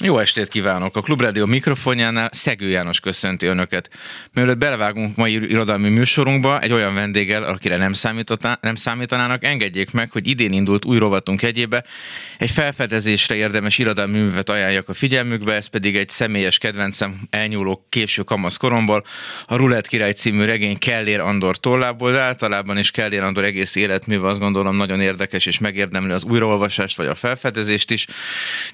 jó estét kívánok! A Klubrádió mikrofonjánál Szegő János köszönti Önöket. Mielőtt belevágunk mai irodalmi műsorunkba, egy olyan vendéggel, akire nem, nem számítanának, engedjék meg, hogy idén indult új rovatunk egyébe. Egy felfedezésre érdemes irodalmi művet ajánljak a figyelmükbe, ez pedig egy személyes kedvencem elnyúló késő kamasz koromból, a Rulett király című regény Kellér Andor tollából, de általában is Kellér Andor egész életműve azt gondolom nagyon érdekes és megérdemli az újraolvasást vagy a felfedezést is.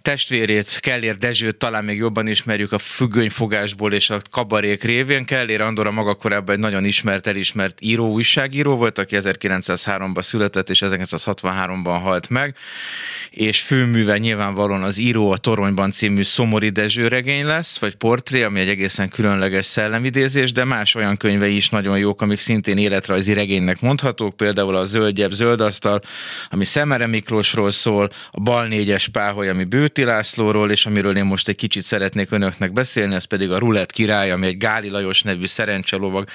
Testvérét Kellér Dezsőt talán még jobban ismerjük a függönyfogásból és a kabarék révén. Kellér Andor a maga korában egy nagyon ismert, elismert író, újságíró volt, aki 1903-ban született és 1963-ban halt meg, és főműve nyilvánvalóan az Író a Toronyban című Szomori Dezső regény lesz, vagy portré, ami egy egészen különleges szellemidézés, de más olyan könyvei is nagyon jók, amik szintén életrajzi regénynek mondhatók, például a Zöldgyebb Zöldasztal, ami Szemere Miklósról szól, a Bal négyes Páholy, ami Bőti Lászlóról, és ami amiről én most egy kicsit szeretnék önöknek beszélni, ez pedig a Rulett király, ami egy Gáli Lajos nevű szerencselovag.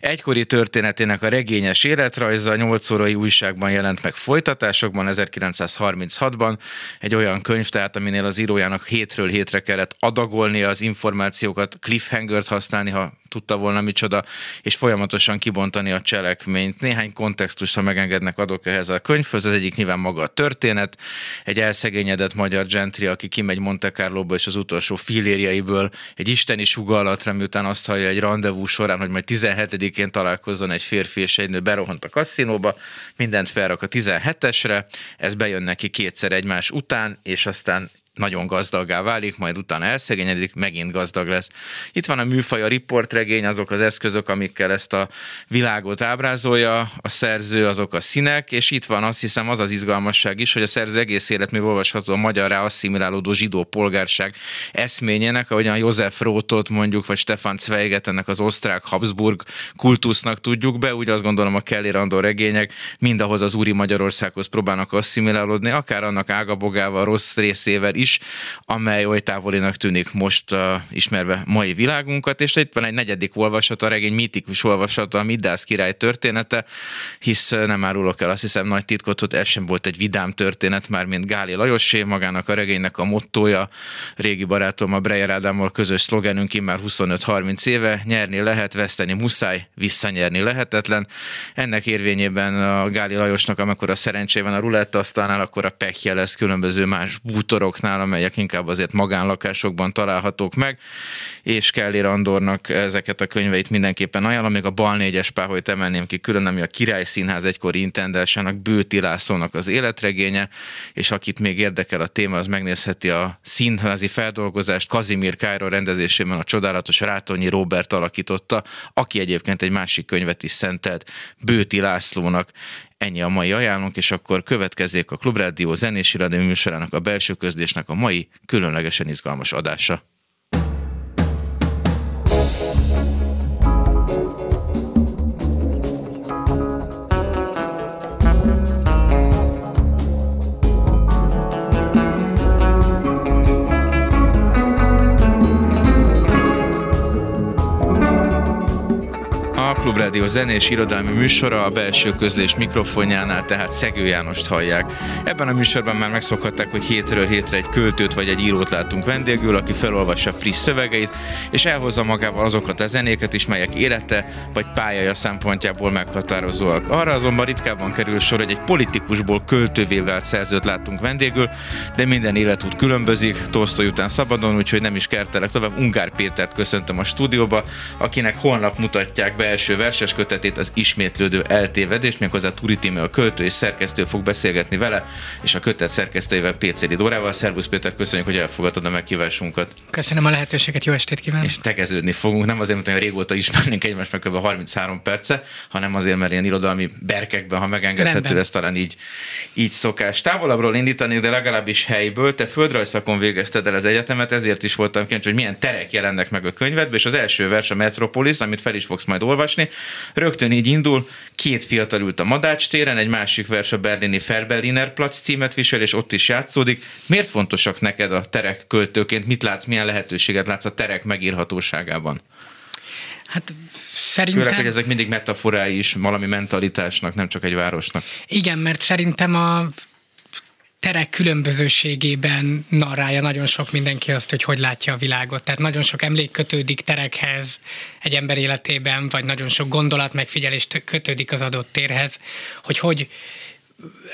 Egykori történetének a regényes életrajza, 8 órai újságban jelent meg folytatásokban 1936-ban, egy olyan könyv, tehát aminél az írójának hétről hétre kellett adagolni az információkat, cliffhangert használni, ha tudta volna micsoda, és folyamatosan kibontani a cselekményt. Néhány kontextust, ha megengednek, adok ehhez a könyvhöz. Az egyik nyilván maga a történet. Egy elszegényedett magyar gentri, aki kimegy Monte Carlo-ba, és az utolsó filérjeiből egy isteni sugalatra, miután azt hallja egy rendezvú során, hogy majd 17-én találkozzon egy férfi és egy nő, berohant a kaszinóba, mindent felrak a 17-esre, ez bejön neki kétszer egymás után, és aztán nagyon gazdagá válik, majd utána elszegényedik, megint gazdag lesz. Itt van a műfaj, a riportregény, azok az eszközök, amikkel ezt a világot ábrázolja, a szerző, azok a színek, és itt van azt hiszem az az izgalmasság is, hogy a szerző egész életmű olvasható a magyarrá asszimilálódó zsidó polgárság eszményének, ahogyan József Rótot mondjuk, vagy Stefan Zweiget, ennek az osztrák Habsburg kultusznak tudjuk be, úgy azt gondolom a Kelly Randor regények mindahhoz az úri Magyarországhoz próbálnak asszimilálódni, akár annak ágabogával, rossz részével is, is, amely oly távolinak tűnik most uh, ismerve mai világunkat, és itt van egy negyedik olvasat, a regény mítikus olvasata, a Midász király története, hisz uh, nem árulok el azt hiszem nagy titkot, hogy ez sem volt egy vidám történet, már mint Gáli Lajosé, magának a regénynek a mottója, régi barátom a Breyer Ádámmal közös szlogenünk már 25-30 éve, nyerni lehet, veszteni muszáj, visszanyerni lehetetlen. Ennek érvényében a Gáli Lajosnak, amikor a szerencsében a ruletta asztalnál, akkor a pekje lesz különböző más bútoroknál, Budapestnál, amelyek inkább azért magánlakásokban találhatók meg, és Kelly Andornak ezeket a könyveit mindenképpen ajánlom, még a Bal négyes páholyt emelném ki külön, ami a Király Színház egykori intendensának Bőti Lászlónak az életregénye, és akit még érdekel a téma, az megnézheti a színházi feldolgozást Kazimír Kájra rendezésében a csodálatos Rátonyi Robert alakította, aki egyébként egy másik könyvet is szentelt Bőti Lászlónak. Ennyi a mai ajánlónk, és akkor következzék a Klubrádió zenés irodai műsorának a belső közlésnek a mai különlegesen izgalmas adása. Klubrádió zenés irodalmi műsora a belső közlés mikrofonjánál, tehát Szegő Jánost hallják. Ebben a műsorban már megszokhatták, hogy hétről hétre egy költőt vagy egy írót látunk vendégül, aki felolvassa friss szövegeit, és elhozza magával azokat a zenéket is, melyek élete vagy pályája szempontjából meghatározóak. Arra azonban ritkábban kerül sor, hogy egy politikusból költővé vált szerzőt látunk vendégül, de minden életút különbözik, Tolstoy után szabadon, úgyhogy nem is kertelek tovább. Ungár Pétert köszöntöm a stúdióba, akinek holnap mutatják be első verses kötetét, az ismétlődő eltévedés, méghozzá Turi Tíme, a költő és szerkesztő fog beszélgetni vele, és a kötet szerkesztőjével Pécéli Dórával. Szervusz Péter, köszönjük, hogy elfogadtad a meghívásunkat. Köszönöm a lehetőséget, jó estét kívánok. És tegeződni fogunk, nem azért, mert régóta ismernénk egymást meg kb. 33 perce, hanem azért, mert ilyen irodalmi berkekben, ha megengedhető, Rendben. ez talán így, így szokás. Távolabbról indítani, de legalábbis helyből. Te földrajzszakon végezted el az egyetemet, ezért is voltam kíváncsi, hogy milyen terek jelennek meg a könyvedben, és az első vers a Metropolis, amit fel is fogsz majd olvasni, olvasni. Rögtön így indul, két fiatal ült a Madács téren, egy másik vers a berlini Ferbelliner Platz címet visel, és ott is játszódik. Miért fontosak neked a terek költőként? Mit látsz, milyen lehetőséget látsz a terek megírhatóságában? Hát szerintem... Főleg, hogy ezek mindig metaforái is valami mentalitásnak, nem csak egy városnak. Igen, mert szerintem a terek különbözőségében narrálja nagyon sok mindenki azt, hogy hogy látja a világot. Tehát nagyon sok emlék kötődik terekhez egy ember életében, vagy nagyon sok gondolat megfigyelés kötődik az adott térhez, hogy hogy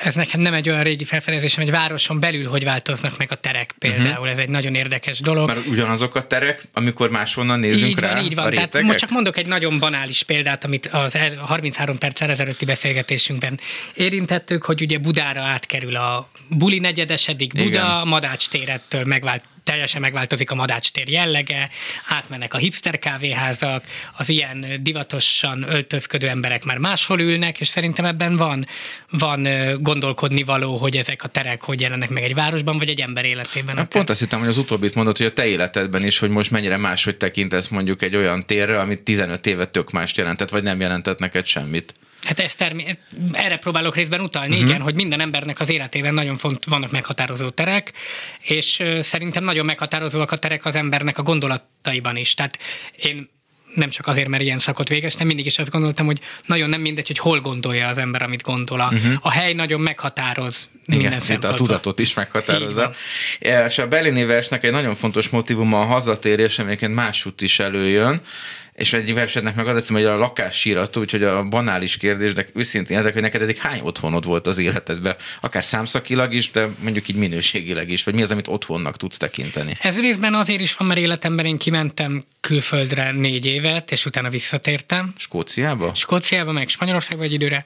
ez nekem nem egy olyan régi felfedezésem, egy városon belül hogy változnak meg a terek például, uh-huh. ez egy nagyon érdekes dolog. Mert ugyanazok a terek, amikor máshonnan nézünk így rá van, így van. Tehát most csak mondok egy nagyon banális példát, amit az 33 perc ezelőtti beszélgetésünkben érintettük, hogy ugye Budára átkerül a buli negyedesedik Buda, Igen. Madács térettől megvált teljesen megváltozik a Madács tér jellege, átmennek a hipster kávéházak, az ilyen divatosan öltözködő emberek már máshol ülnek, és szerintem ebben van, van gondolkodni való, hogy ezek a terek hogy jelennek meg egy városban, vagy egy ember életében. Hát pont azt hittem, hogy az utóbbit mondod, hogy a te életedben is, hogy most mennyire máshogy tekintesz mondjuk egy olyan térre, amit 15 éve tök mást jelentett, vagy nem jelentett neked semmit. Hát ez termé- erre próbálok részben utalni, uh-huh. igen, hogy minden embernek az életében nagyon font, vannak meghatározó terek, és szerintem nagyon meghatározóak a terek az embernek a gondolataiban is. Tehát én nem csak azért, mert ilyen szakot végeztem, mindig is azt gondoltam, hogy nagyon nem mindegy, hogy hol gondolja az ember, amit gondol. A, uh-huh. a hely nagyon meghatároz minden Igen, a tudatot is meghatározza. És a Berlini versnek egy nagyon fontos motivuma a hazatérés, amiként másút is előjön, és egy versetnek meg az hogy a lakás sírató, úgyhogy a banális kérdés, de őszintén érdek, hogy neked eddig hány otthonod volt az életedben, akár számszakilag is, de mondjuk így minőségileg is, vagy mi az, amit otthonnak tudsz tekinteni? Ez részben azért is van, mert életemben én kimentem külföldre négy évet, és utána visszatértem. Skóciába? Skóciába, meg Spanyolországba egy időre.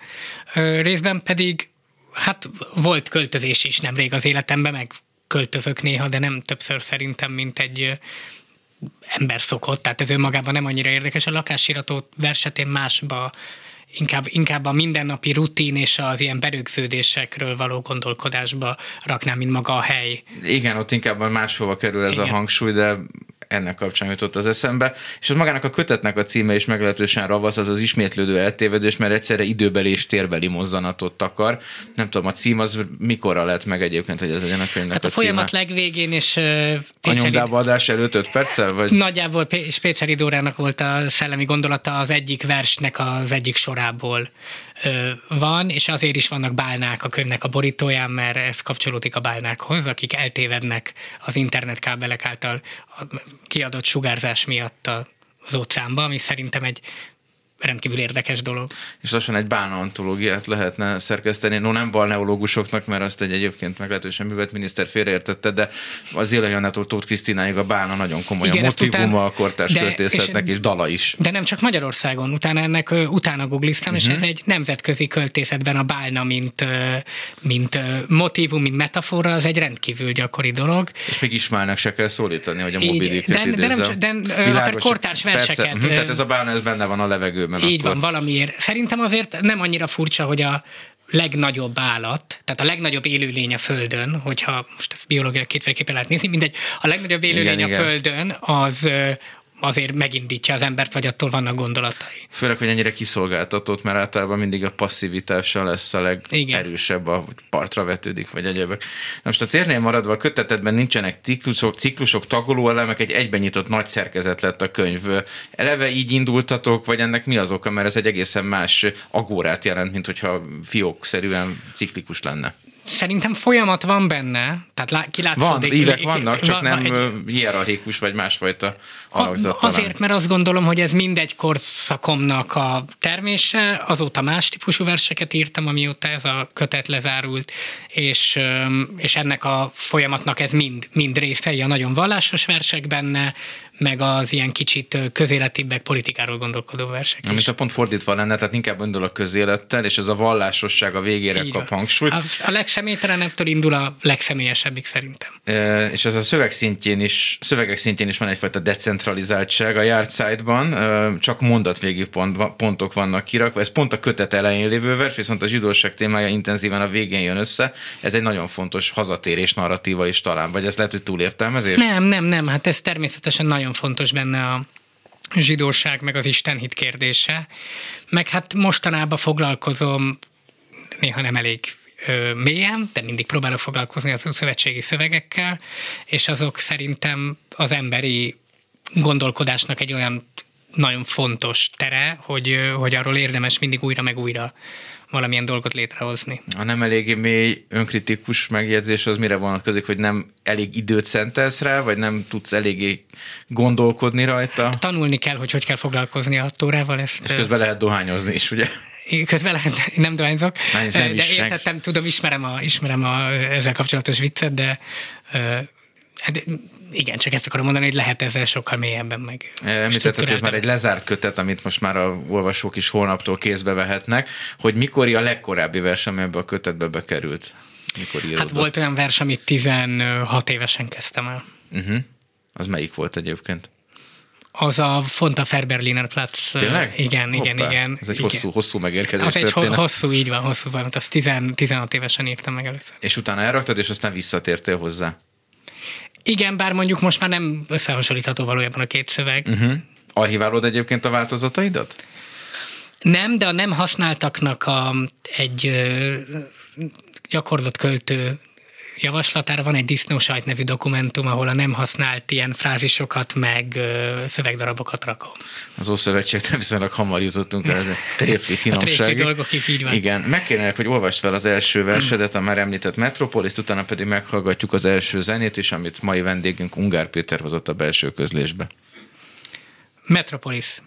Részben pedig, hát volt költözés is nemrég az életemben, meg költözök néha, de nem többször szerintem, mint egy ember szokott, tehát ez önmagában nem annyira érdekes. A lakásirató versetén másba inkább, inkább a mindennapi rutin és az ilyen berögződésekről való gondolkodásba raknám, mint maga a hely. Igen, ott inkább máshova kerül ez Igen. a hangsúly, de ennek kapcsán jutott az eszembe. És az magának a kötetnek a címe is meglehetősen ravasz, az az ismétlődő eltévedés, mert egyszerre időbeli és térbeli mozzanatot akar. Nem tudom, a cím az mikorra lett meg egyébként, hogy ez legyen a könyvnek hát a, a folyamat legvégén és uh, A nyomdába adás előtt 5 perccel? Vagy? Nagyjából Péceli Dórának volt a szellemi gondolata az egyik versnek az egyik sorából van, és azért is vannak bálnák a könyvnek a borítóján, mert ez kapcsolódik a bálnákhoz, akik eltévednek az internetkábelek által kiadott sugárzás miatt az óceánba, ami szerintem egy rendkívül érdekes dolog. És lassan egy bána antológiát lehetne szerkeszteni, no nem balneológusoknak, mert azt egy egyébként meglehetősen művelt miniszter félreértette, de az Ilajannától Tóth Krisztináig a bána nagyon komoly Igen, a motivuma a kortárs de, költészetnek és, és dala is. De nem csak Magyarországon, utána ennek utána googliztam, uh-huh. és mhm. ez egy nemzetközi költészetben a bálna, mint, mint motivum, mint metafora, az egy rendkívül gyakori dolog. És még Ismálnak se kell szólítani, hogy a mobilik de, de, nem, de, de akár kortárs verseket. Persze, uh-huh, tehát ez a bálna, ez benne van a levegő mert Így akkor... van, valamiért. Szerintem azért nem annyira furcsa, hogy a legnagyobb állat, tehát a legnagyobb élőlény a Földön, hogyha most ezt biológiai kétféleképpen lehet nézni, mindegy, a legnagyobb élőlény igen, a igen. Földön az azért megindítja az embert, vagy attól vannak gondolatai. Főleg, hogy ennyire kiszolgáltatott, mert általában mindig a passzivitással lesz a legerősebb, a partra vetődik, vagy egyébek. Most a térnél maradva a kötetedben nincsenek ciklusok, ciklusok, tagoló elemek, egy egyben nyitott nagy szerkezet lett a könyv. Eleve így indultatok, vagy ennek mi az oka, mert ez egy egészen más agórát jelent, mint hogyha fiókszerűen ciklikus lenne. Szerintem folyamat van benne, tehát lá, kilátszódik. Van, évek vannak, csak van, nem egy, hierarchikus vagy másfajta alakzat. Azért, mert azt gondolom, hogy ez mindegy korszakomnak a termése, azóta más típusú verseket írtam, amióta ez a kötet lezárult, és, és ennek a folyamatnak ez mind, mind részei a nagyon vallásos versek benne, meg az ilyen kicsit közéletibbek politikáról gondolkodó versek Amit a pont fordítva lenne, tehát inkább öndől a közélettel, és ez a vallásosság a végére Így kap van. hangsúlyt. A, a legszeménytelenebbtől indul a legszemélyesebbik szerintem. E, és ez a szöveg szintjén is, szövegek szintjén is van egyfajta decentralizáltság a Yardsájtban, e, csak mondatvégű pont, pontok vannak kirakva. Ez pont a kötet elején lévő vers, viszont a zsidóság témája intenzíven a végén jön össze. Ez egy nagyon fontos hazatérés narratíva is talán, vagy ez lehet, hogy túlértelmezés? Nem, nem, nem, hát ez természetesen nagyon fontos benne a, zsidóság, meg az istenhit kérdése. Meg hát mostanában foglalkozom, néha nem elég mélyen, de mindig próbálok foglalkozni az szövetségi szövegekkel, és azok szerintem az emberi gondolkodásnak egy olyan nagyon fontos tere, hogy, hogy arról érdemes mindig újra meg újra valamilyen dolgot létrehozni. A nem eléggé mély önkritikus megjegyzés az mire vonatkozik, hogy nem elég időt szentelsz rá, vagy nem tudsz eléggé gondolkodni rajta? Hát, tanulni kell, hogy hogy kell foglalkozni a tórával. Ezt, És közben lehet dohányozni is, ugye? Közben lehet, nem dohányzok, nem, nem de értettem, tudom, ismerem, a, ismerem a, ezzel kapcsolatos viccet, de hát igen, csak ezt akarom mondani, hogy lehet ezzel sokkal mélyebben meg. Említetted, hogy ez már egy lezárt kötet, amit most már a olvasók is holnaptól kézbe vehetnek, hogy mikor a legkorábbi vers, ami ebbe a kötetbe bekerült? Mikor íródott? Hát volt olyan vers, amit 16 évesen kezdtem el. Uh-huh. Az melyik volt egyébként? Az a Fonta Ferberliner Platz. Tényleg? Igen, Hoppá. igen, igen. Ez egy igen. hosszú, hosszú megérkezés Az egy történet. hosszú, így van, hosszú van. Azt 16 évesen írtam meg először. És utána elraktad, és aztán visszatértél hozzá. Igen, bár mondjuk most már nem összehasonlítható valójában a két szöveg. Uh-huh. Archiválod egyébként a változataidat? Nem, de a nem használtaknak a, egy gyakorlott költő javaslatára van egy Disznósajt nevű dokumentum, ahol a nem használt ilyen frázisokat, meg ö, szövegdarabokat rakom. Az Ószövetségtől viszonylag hamar jutottunk el, ez egy tréfli finomság. A tréfli dolgokig így van. Igen, megkérnélek, hogy olvasd fel az első versedet, a már említett Metropolis, utána pedig meghallgatjuk az első zenét is, amit mai vendégünk Ungár Péter hozott a belső közlésbe. Metropolis.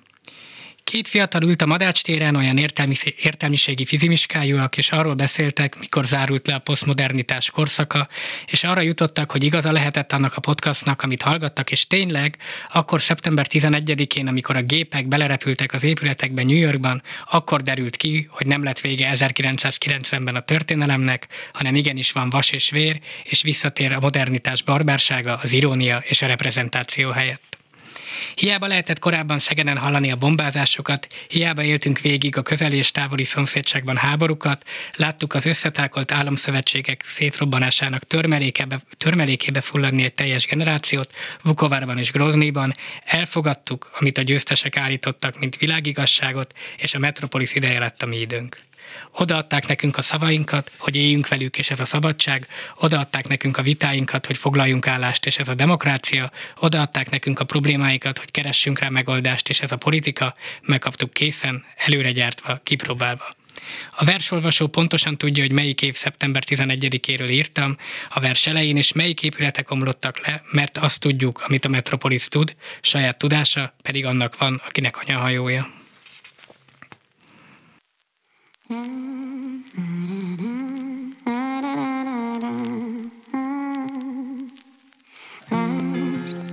Két fiatal ült a Madács téren, olyan értelmi, értelmiségi fizimiskájúak, és arról beszéltek, mikor zárult le a posztmodernitás korszaka, és arra jutottak, hogy igaza lehetett annak a podcastnak, amit hallgattak, és tényleg, akkor szeptember 11-én, amikor a gépek belerepültek az épületekbe New Yorkban, akkor derült ki, hogy nem lett vége 1990-ben a történelemnek, hanem igenis van vas és vér, és visszatér a modernitás barbársága, az irónia és a reprezentáció helyett. Hiába lehetett korábban Szegeden hallani a bombázásokat, hiába éltünk végig a közeli és távoli szomszédságban háborúkat, láttuk az összetákolt államszövetségek szétrobbanásának törmelékébe, törmelékébe fulladni egy teljes generációt, Vukovárban és Groznyban, elfogadtuk, amit a győztesek állítottak, mint világigasságot, és a metropolis ideje lett a mi időnk. Odaadták nekünk a szavainkat, hogy éljünk velük, és ez a szabadság. Odaadták nekünk a vitáinkat, hogy foglaljunk állást, és ez a demokrácia. Odaadták nekünk a problémáikat, hogy keressünk rá megoldást, és ez a politika. Megkaptuk készen, előre gyártva, kipróbálva. A versolvasó pontosan tudja, hogy melyik év szeptember 11-éről írtam, a vers elején, és melyik épületek omlottak le, mert azt tudjuk, amit a Metropolis tud, saját tudása pedig annak van, akinek anyahajója. Mást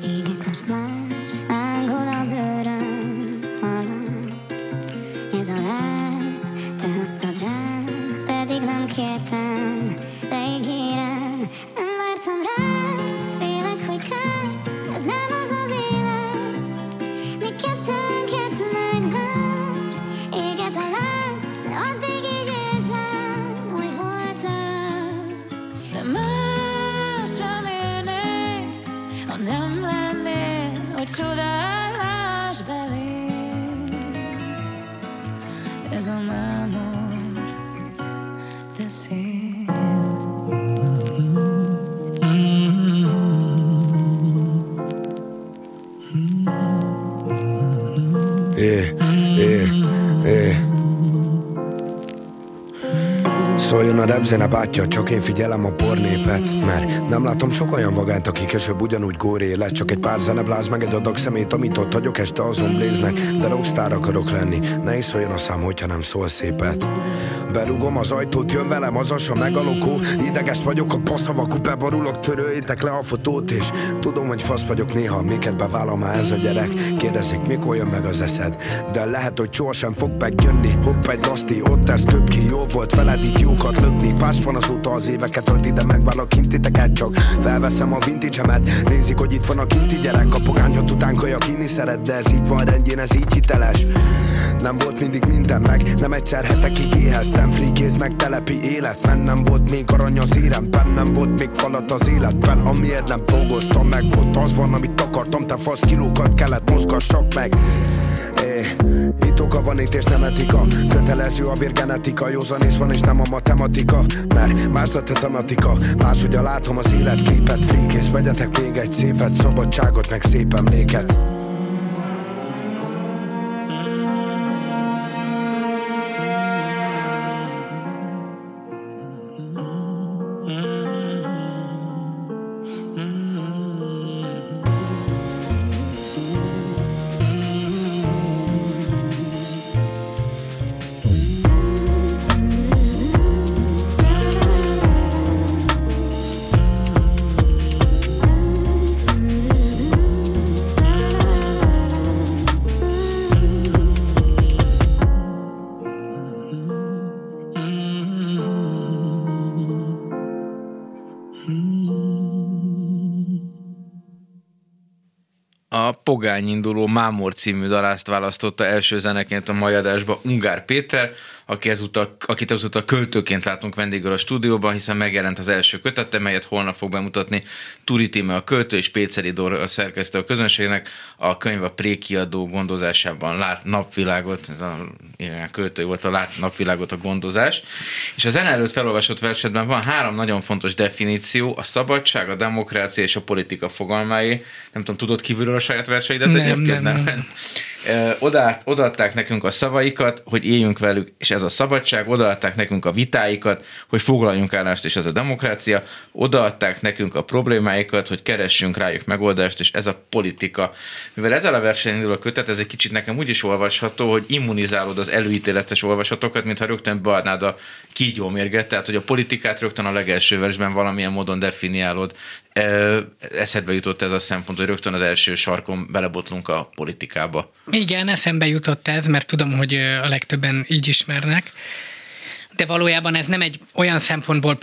égek most már, lángol a bőröm te hoztad pedig nem kértem, de ígérem, nem vártam rád, félek, hogy nem az az élet, mi kettőnket megvár. Éget a Szóljon a repzene bátyja, csak én figyelem a pornépet Mert nem látom sok olyan vagányt, aki később ugyanúgy góré lett. Csak egy pár zenebláz meg egy adag szemét, amit ott hagyok este azon bléznek De rockstar akarok lenni, ne is szóljon a szám, hogyha nem szól szépet Berugom az ajtót, jön velem az asa megalokó. Ideges vagyok, a passzavakú beborulok, törőjétek le a fotót És tudom, hogy fasz vagyok néha, miket bevállalom már ez a gyerek. Kérdezik, mikor jön meg az eszed. De lehet, hogy sohasem fog megjönni. Hopp egy gaszti, ott ez köp ki, jó volt veled, itt jókat lök szeretnék Páspan azóta az éveket tölti, de megválok kintiteket Csak felveszem a vintage Nézik, hogy itt van a kinti gyerek A pogányhat után kajakini szeret De ez így van rendjén, ez így hiteles nem volt mindig minden meg, nem egyszer hetekig éheztem. Frikéz meg telepi élet, men nem volt még arany az éremben Nem volt még falat az életben, amiért nem dolgoztam meg Ott az van, amit akartam, te fasz kilókat kellett mozgassak meg. Itt oka van itt és nem etika. Kötelező a vérgenetika Józanész van és nem a matematika. Mert más a tematika Máshogy látom az életképet. Frikész, vegyetek még egy szépet Szabadságot meg szép emléket Pogány induló Mámor című dalást választotta első zeneként a mai adásba Ungár Péter, aki ezúttal, akit ezúttal költőként látunk vendégül a stúdióban, hiszen megjelent az első kötete, melyet holnap fog bemutatni Turi Tíme a költő és Péceli Dor a szerkesztő a közönségnek. A könyv a Prékiadó gondozásában lát napvilágot, ez a igen, költő volt a lát napvilágot a gondozás. És a zene előtt felolvasott versetben van három nagyon fontos definíció, a szabadság, a demokrácia és a politika fogalmái. Nem tudom, tudod kívülről a saját verseidet nem, egyébként? Nem, nem. nem. Oda, odaadták nekünk a szavaikat, hogy éljünk velük, és ez a szabadság, odaadták nekünk a vitáikat, hogy foglaljunk állást, és ez a demokrácia, odaadták nekünk a problémáikat, hogy keressünk rájuk megoldást, és ez a politika. Mivel ezzel a versenyen indul a kötet, ez egy kicsit nekem úgy is olvasható, hogy immunizálod az előítéletes olvasatokat, mintha rögtön beadnád a kígyómérget, tehát hogy a politikát rögtön a legelső versben valamilyen módon definiálod. Eszedbe jutott ez a szempont, hogy rögtön az első sarkon belebotlunk a politikába. Igen, eszembe jutott ez, mert tudom, hogy a legtöbben így ismernek, de valójában ez nem egy olyan szempontból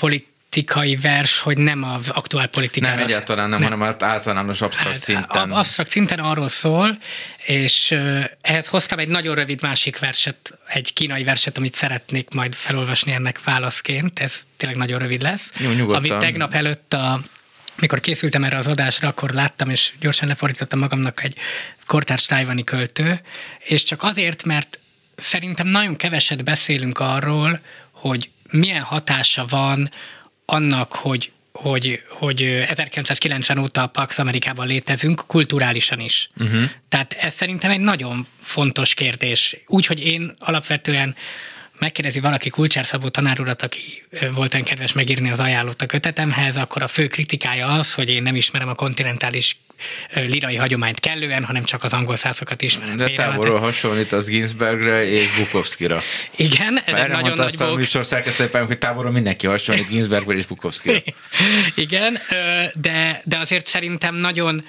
politikai vers, hogy nem az aktuál politikára. Nem, egyáltalán nem, nem. hanem általános absztrakt hát, szinten. Absztrakt szinten arról szól, és ehhez hoztam egy nagyon rövid másik verset, egy kínai verset, amit szeretnék majd felolvasni ennek válaszként, ez tényleg nagyon rövid lesz. Jó, nyugodtan. Amit tegnap előtt a mikor készültem erre az adásra, akkor láttam, és gyorsan lefordítottam magamnak egy kortárs tájvani költő, és csak azért, mert szerintem nagyon keveset beszélünk arról, hogy milyen hatása van annak, hogy hogy, hogy 1990 óta a Pax Amerikában létezünk, kulturálisan is. Uh-huh. Tehát ez szerintem egy nagyon fontos kérdés. Úgyhogy én alapvetően megkérdezi valaki Kulcsár Szabó tanárurat, aki volt olyan kedves megírni az ajánlott a kötetemhez, akkor a fő kritikája az, hogy én nem ismerem a kontinentális lirai hagyományt kellően, hanem csak az angol szászokat ismerem. De távolról hasonlít az Ginsbergre és Bukowskira. Igen, ez egy nagyon nagy a műsor szerkesztőpályán, hogy távolról mindenki hasonlít Ginsbergre és Bukowskira. Igen, de, de azért szerintem nagyon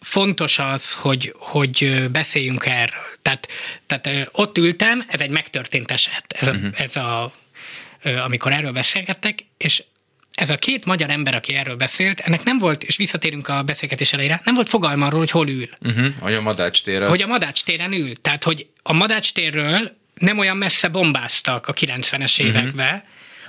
fontos az, hogy, hogy beszéljünk erről. Tehát, tehát ott ültem, ez egy megtörtént eset, ez a, uh-huh. ez a amikor erről beszélgettek, és ez a két magyar ember, aki erről beszélt, ennek nem volt, és visszatérünk a beszélgetés elejére, nem volt fogalma arról, hogy hol ül. Uh-huh, hogy a Madács tér az... Hogy a Madács téren ül. Tehát, hogy a Madács térről nem olyan messze bombáztak a 90-es uh-huh.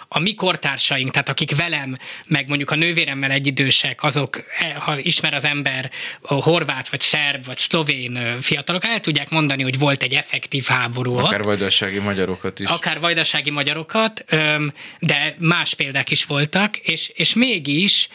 A mi kortársaink, tehát akik velem, meg mondjuk a nővéremmel egyidősek, azok, e, ha ismer az ember a horvát, vagy szerb, vagy szlovén fiatalok, el tudják mondani, hogy volt egy effektív háború Akár ott. vajdasági magyarokat is. Akár vajdasági magyarokat, de más példák is voltak, és, és mégis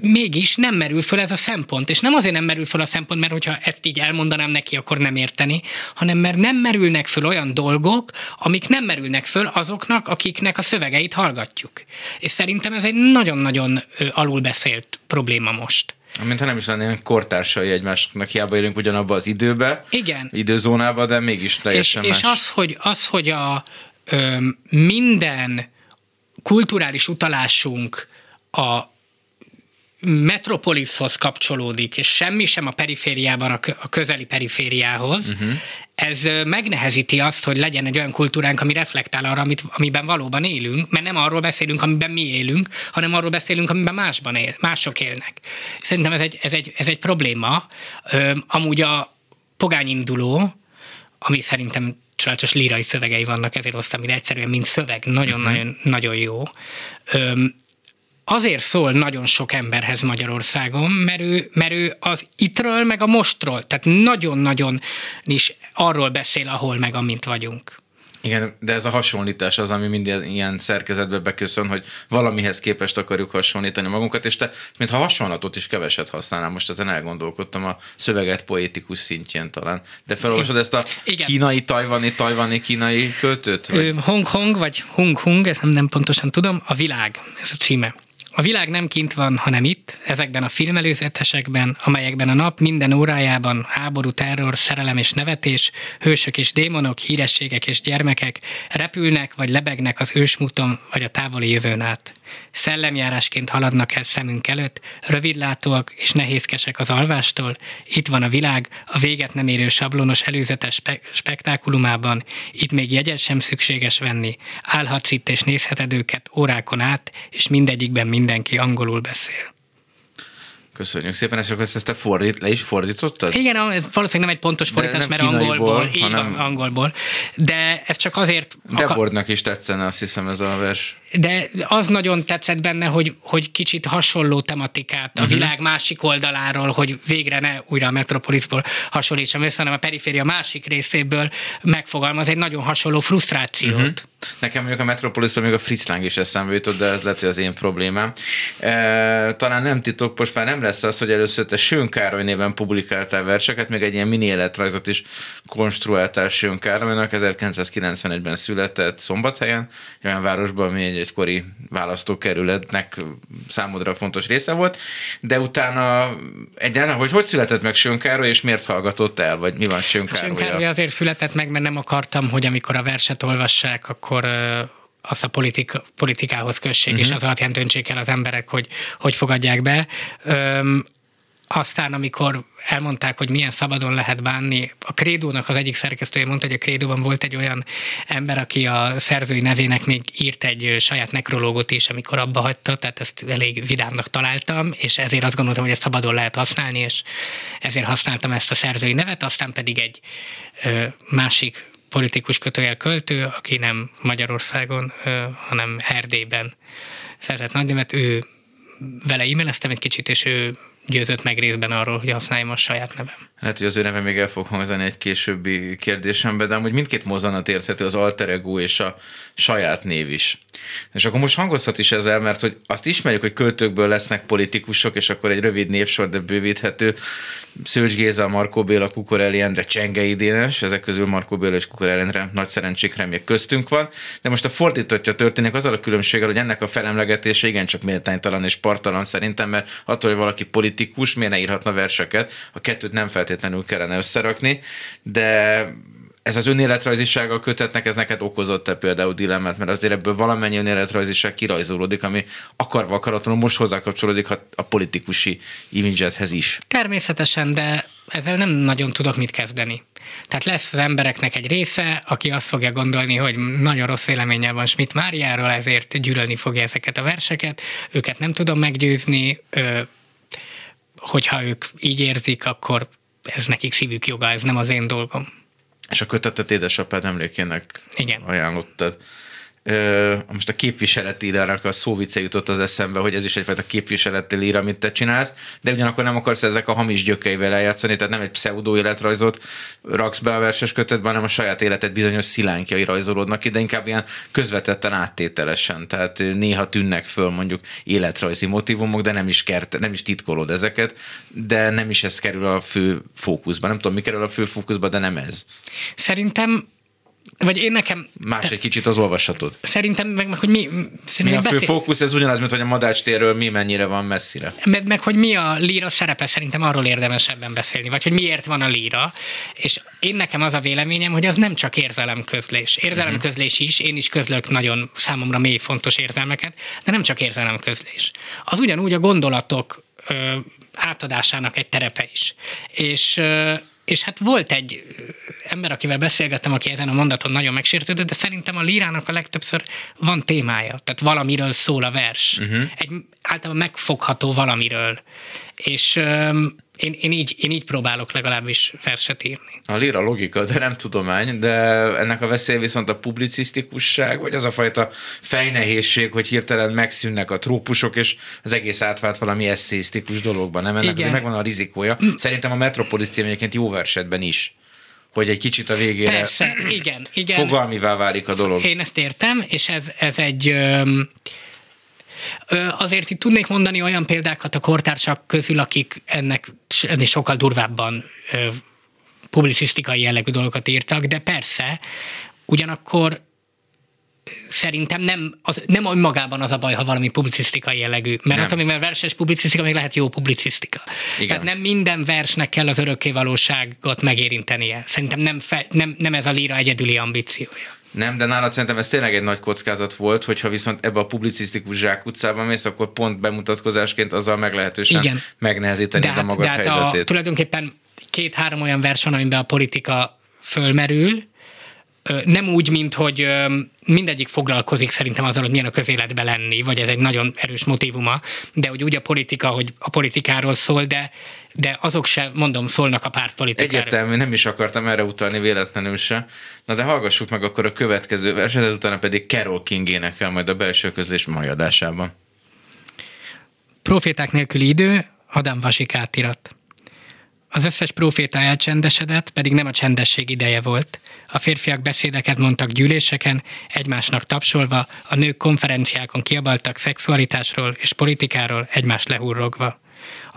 mégis nem merül föl ez a szempont. És nem azért nem merül föl a szempont, mert hogyha ezt így elmondanám neki, akkor nem érteni, hanem mert nem merülnek föl olyan dolgok, amik nem merülnek föl azoknak, akiknek a szövegeit hallgatjuk. És szerintem ez egy nagyon-nagyon alulbeszélt probléma most. Mint ha nem is lennének kortársai egymásnak, hiába élünk ugyanabba az időbe, Igen. időzónába, de mégis teljesen és, más. És az, hogy, az, hogy a ö, minden kulturális utalásunk a metropoliszhoz kapcsolódik, és semmi sem a perifériában, a közeli perifériához, uh-huh. ez megnehezíti azt, hogy legyen egy olyan kultúránk, ami reflektál arra, amit, amiben valóban élünk, mert nem arról beszélünk, amiben mi élünk, hanem arról beszélünk, amiben másban él, mások élnek. Szerintem ez egy, ez egy, ez egy probléma. Amúgy a pogányinduló, ami szerintem csodálatos lírai szövegei vannak, ezért hoztam ide egyszerűen, mint szöveg, nagyon-nagyon uh-huh. nagyon jó azért szól nagyon sok emberhez Magyarországon, mert ő, mert ő az ittről, meg a mostról, tehát nagyon-nagyon is arról beszél, ahol meg amint vagyunk. Igen, de ez a hasonlítás az, ami mindig ilyen szerkezetbe beköszön, hogy valamihez képest akarjuk hasonlítani magunkat, és te, mintha hasonlatot is keveset használnám, most ezen elgondolkodtam a szöveget poétikus szintjén talán. De felolvasod ezt a Igen. kínai, tajvani, tajvani kínai költőt? Hong Hong, vagy Hung Hung, ezt nem, nem pontosan tudom, a világ, ez a címe. A világ nem kint van, hanem itt, ezekben a filmelőzetesekben, amelyekben a nap minden órájában háború, terror, szerelem és nevetés, hősök és démonok, hírességek és gyermekek repülnek vagy lebegnek az ősmúton vagy a távoli jövőn át. Szellemjárásként haladnak el szemünk előtt, rövidlátóak és nehézkesek az alvástól, itt van a világ, a véget nem érő sablonos előzetes spe- spektákulumában, itt még jegyet sem szükséges venni, állhatsz itt és nézheted őket órákon át, és mindegyikben mindenki angolul beszél. Köszönjük szépen, és akkor ezt te fordít, le is fordítottad? Igen, valószínűleg nem egy pontos fordítás, mert angolból, így hanem... angolból. De ez csak azért... Debordnak is tetszene, azt hiszem ez a vers de az nagyon tetszett benne, hogy, hogy kicsit hasonló tematikát a uh-huh. világ másik oldaláról, hogy végre ne újra a Metropolisból hasonlítsam össze, hanem a periféria másik részéből megfogalmaz egy nagyon hasonló frusztrációt. Uh-huh. Nekem mondjuk a Metropolisról még a Fritzlang is eszembe jutott, de ez lehet, hogy az én problémám. E, talán nem titok, most már nem lesz az, hogy először te Sön Károly néven publikáltál verseket, még egy ilyen mini életrajzot is konstruáltál Sön Károlynak, 1991-ben született Szombathelyen, olyan városban, ami egy egykori választókerületnek számodra fontos része volt, de utána egyáltalán, hogy hogy született meg Sönkároly, és miért hallgatott el, vagy mi van Sönkároly? Sönkároly azért született meg, mert nem akartam, hogy amikor a verset olvassák, akkor azt a politik, politikához kössék, uh-huh. és mhm. az alapján döntsék el az emberek, hogy hogy fogadják be. Öm, aztán, amikor elmondták, hogy milyen szabadon lehet bánni, a Krédónak az egyik szerkesztője mondta, hogy a Krédóban volt egy olyan ember, aki a szerzői nevének még írt egy saját nekrológot is, amikor abba hagyta, tehát ezt elég vidámnak találtam, és ezért azt gondoltam, hogy ezt szabadon lehet használni, és ezért használtam ezt a szerzői nevet, aztán pedig egy másik politikus kötőjel költő, aki nem Magyarországon, hanem Erdélyben szerzett nagy nevet, ő vele e-maileztem egy kicsit, és ő győzött meg részben arról, hogy használjam a saját nevem. Lehet, hogy az ő neve még el fog hangzani egy későbbi kérdésembe, de amúgy mindkét mozzanat érthető, az alter ego és a saját név is. És akkor most hangozhat is ezzel, mert hogy azt ismerjük, hogy költőkből lesznek politikusok, és akkor egy rövid névsor, de bővíthető. Szőcs Géza, Markó Béla, Kukorelli Endre, Csengei Dénes, ezek közül Markó Béla és Kukorelli Endre nagy szerencsékre még köztünk van. De most a fordítottja történik az a különbséggel, hogy ennek a felemlegetése igencsak méltánytalan és partalan szerintem, mert attól, hogy valaki politikus, miért ne írhatna verseket, a kettőt nem feltétlenül kellene összerakni, de ez az önéletrajziság a kötetnek, ez neked okozott-e például dilemmát, mert azért ebből valamennyi önéletrajziság kirajzolódik, ami akarva akaratlanul most hozzákapcsolódik a politikusi imidzsethez is. Természetesen, de ezzel nem nagyon tudok mit kezdeni. Tehát lesz az embereknek egy része, aki azt fogja gondolni, hogy nagyon rossz véleménye van Schmidt Máriáról, ezért gyűlölni fogja ezeket a verseket, őket nem tudom meggyőzni, hogyha ők így érzik, akkor ez nekik szívük joga, ez nem az én dolgom. És a kötetet édesapád emlékének Igen. ajánlottad most a képviseleti lírának a szóvice jutott az eszembe, hogy ez is egyfajta képviseleti líra, amit te csinálsz, de ugyanakkor nem akarsz ezek a hamis gyökeivel eljátszani, tehát nem egy pseudo életrajzot raksz be a verses kötetben, hanem a saját életed bizonyos szilánkjai rajzolódnak ide, inkább ilyen közvetetten áttételesen, tehát néha tűnnek föl mondjuk életrajzi motivumok, de nem is, kert, nem is titkolod ezeket, de nem is ez kerül a fő fókuszba. Nem tudom, mi kerül a fő fókuszba, de nem ez. Szerintem vagy én nekem... Más egy kicsit az olvasatod. Szerintem meg, meg hogy mi... mi a fő beszél... fókusz, ez ugyanaz, mint hogy a Madács térről mi mennyire van messzire. Meg, meg hogy mi a líra szerepe, szerintem arról érdemesebben beszélni, vagy hogy miért van a líra. És én nekem az a véleményem, hogy az nem csak érzelemközlés. Érzelemközlés uh-huh. is, én is közlök nagyon számomra mély fontos érzelmeket, de nem csak érzelemközlés. Az ugyanúgy a gondolatok ö, átadásának egy terepe is. És ö, és hát volt egy ember, akivel beszélgettem, aki ezen a mondaton nagyon megsértődött, de szerintem a lírának a legtöbbször van témája, tehát valamiről szól a vers. Uh-huh. Egy általában megfogható valamiről. És én, én, így, én így próbálok legalábbis verset írni. A líra logika, de nem tudomány, de ennek a veszély viszont a publicisztikusság, vagy az a fajta fejnehézség, hogy hirtelen megszűnnek a trópusok, és az egész átvált valami eszéisztikus dologban. Nem ennek Igen. megvan a rizikója. Szerintem a Metropolis cím egyébként jó versetben is hogy egy kicsit a végére Persze, igen, igen. fogalmivá válik a dolog. Én ezt értem, és ez, ez egy... Öm, Azért itt tudnék mondani olyan példákat a kortársak közül, akik ennek ennél sokkal durvábban publicisztikai jellegű dolgokat írtak, de persze, ugyanakkor szerintem nem, az, nem önmagában az a baj, ha valami publicisztikai jellegű. Mert hát amivel verses publicisztika, még lehet jó publicisztika. Igen. Tehát nem minden versnek kell az örökké valóságot megérintenie. Szerintem nem, fe, nem, nem ez a líra egyedüli ambíciója. Nem, de nálad szerintem ez tényleg egy nagy kockázat volt, hogyha viszont ebbe a publicisztikus zsákutcában mész, akkor pont bemutatkozásként azzal meglehetősen Igen. megnehezíteni a magad de hát helyzetét. A, tulajdonképpen két-három olyan vers van, amiben a politika fölmerül, nem úgy, mint hogy mindegyik foglalkozik szerintem azzal, hogy milyen a közéletben lenni, vagy ez egy nagyon erős motivuma, de hogy úgy a politika, hogy a politikáról szól, de, de azok se, mondom, szólnak a pártpolitikáról. Egyértelmű, nem is akartam erre utalni véletlenül se. Na de hallgassuk meg akkor a következő versenyt, utána pedig Carol King énekel majd a belső közlés mai adásában. Proféták nélküli idő, Adam Vasik átirat. Az összes proféta elcsendesedett, pedig nem a csendesség ideje volt. A férfiak beszédeket mondtak gyűléseken, egymásnak tapsolva, a nők konferenciákon kiabaltak szexualitásról és politikáról, egymást lehurrogva.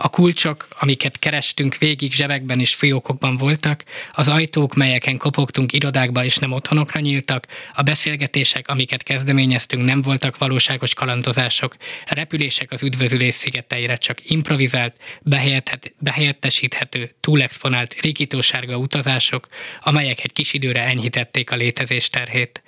A kulcsok, amiket kerestünk végig zsebekben és fiókokban voltak, az ajtók, melyeken kopogtunk irodákba és nem otthonokra nyíltak, a beszélgetések, amiket kezdeményeztünk, nem voltak valóságos kalandozások, a repülések az üdvözülés szigeteire csak improvizált, behelyettesíthető, túlexponált, rikítósárga utazások, amelyek egy kis időre enyhítették a létezés terhét.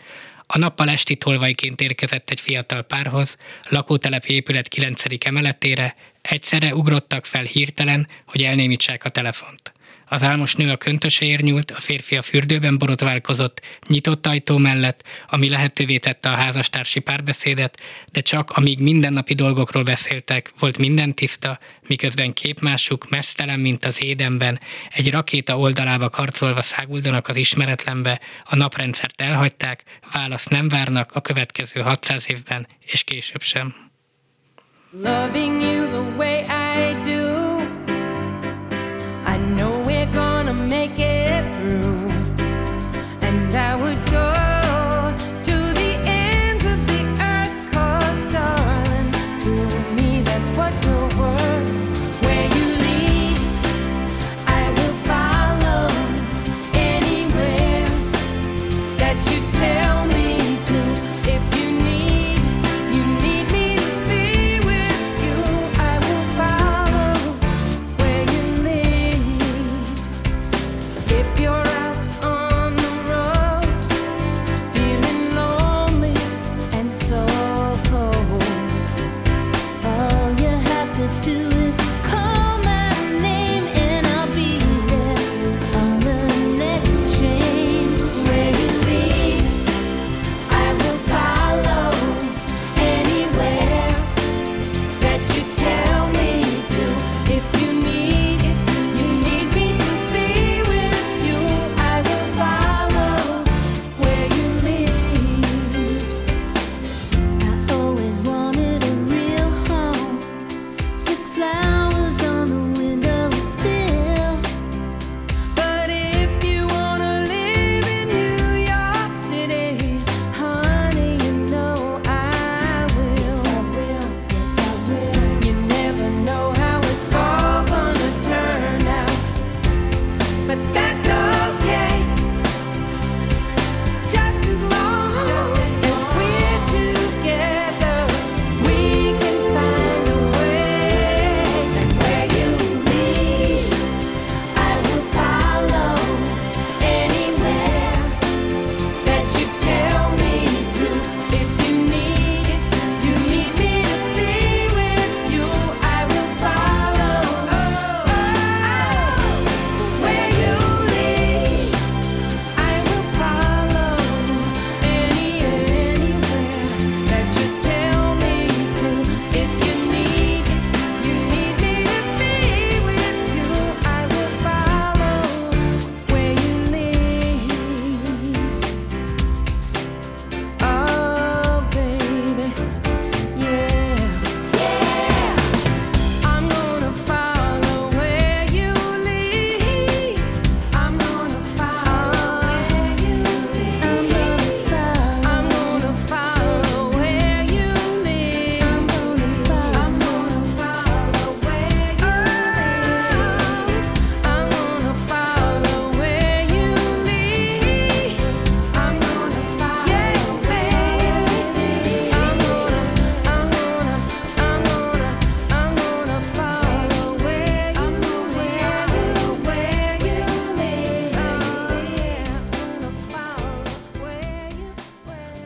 A nappal esti tolvajként érkezett egy fiatal párhoz, lakótelepi épület 9. emeletére, egyszerre ugrottak fel hirtelen, hogy elnémítsák a telefont. Az álmos nő a köntöséért nyúlt, a férfi a fürdőben borotválkozott, nyitott ajtó mellett, ami lehetővé tette a házastársi párbeszédet, de csak amíg mindennapi dolgokról beszéltek, volt minden tiszta, miközben képmásuk mesztelen, mint az édenben, egy rakéta oldalába karcolva száguldanak az ismeretlenbe, a naprendszert elhagyták, választ nem várnak a következő 600 évben, és később sem. Loving you the way I do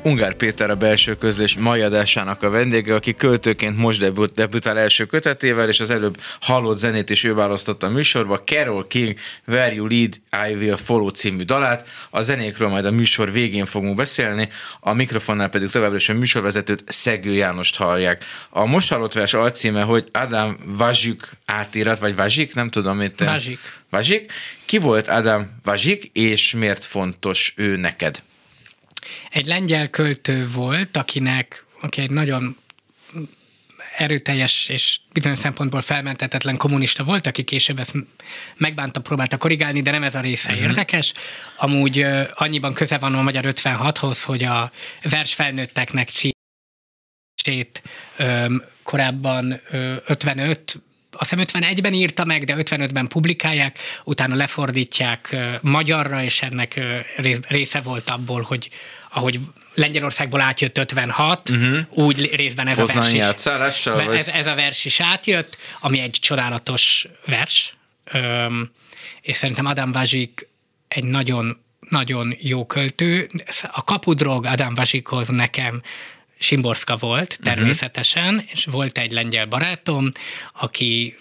Ungár Péter a belső közlés mai adásának a vendége, aki költőként most debut, debutál első kötetével, és az előbb hallott zenét is ő választotta a műsorba, Carol King Where You Lead, I Will Follow című dalát. A zenékről majd a műsor végén fogunk beszélni, a mikrofonnál pedig továbbra is a műsorvezetőt Szegő Jánost hallják. A most hallott vers alcíme, hogy Adam Vazsik átírat, vagy Vazsik, nem tudom mit. Vazsik. Vazsik. Ki volt Adam Vazsik, és miért fontos ő neked? Egy lengyel költő volt, akinek, aki egy nagyon erőteljes és bizonyos szempontból felmentetetlen kommunista volt, aki később ezt megbánta, próbálta korrigálni, de nem ez a része uh-huh. érdekes. Amúgy uh, annyiban köze van a Magyar 56-hoz, hogy a vers felnőtteknek címét um, korábban uh, 55 azt hiszem 51-ben írta meg, de 55-ben publikálják, utána lefordítják magyarra, és ennek része volt abból, hogy ahogy Lengyelországból átjött 56, uh-huh. Mhm. úgy részben ez Poznani a vers is, ez, ez a vers is átjött, ami egy csodálatos vers, Öm, és szerintem Adam Vazsik egy nagyon nagyon jó költő. A kapudrog Adam Vazsikhoz nekem Simborska volt mhm. természetesen, uh-huh. és volt egy lengyel barátom, aki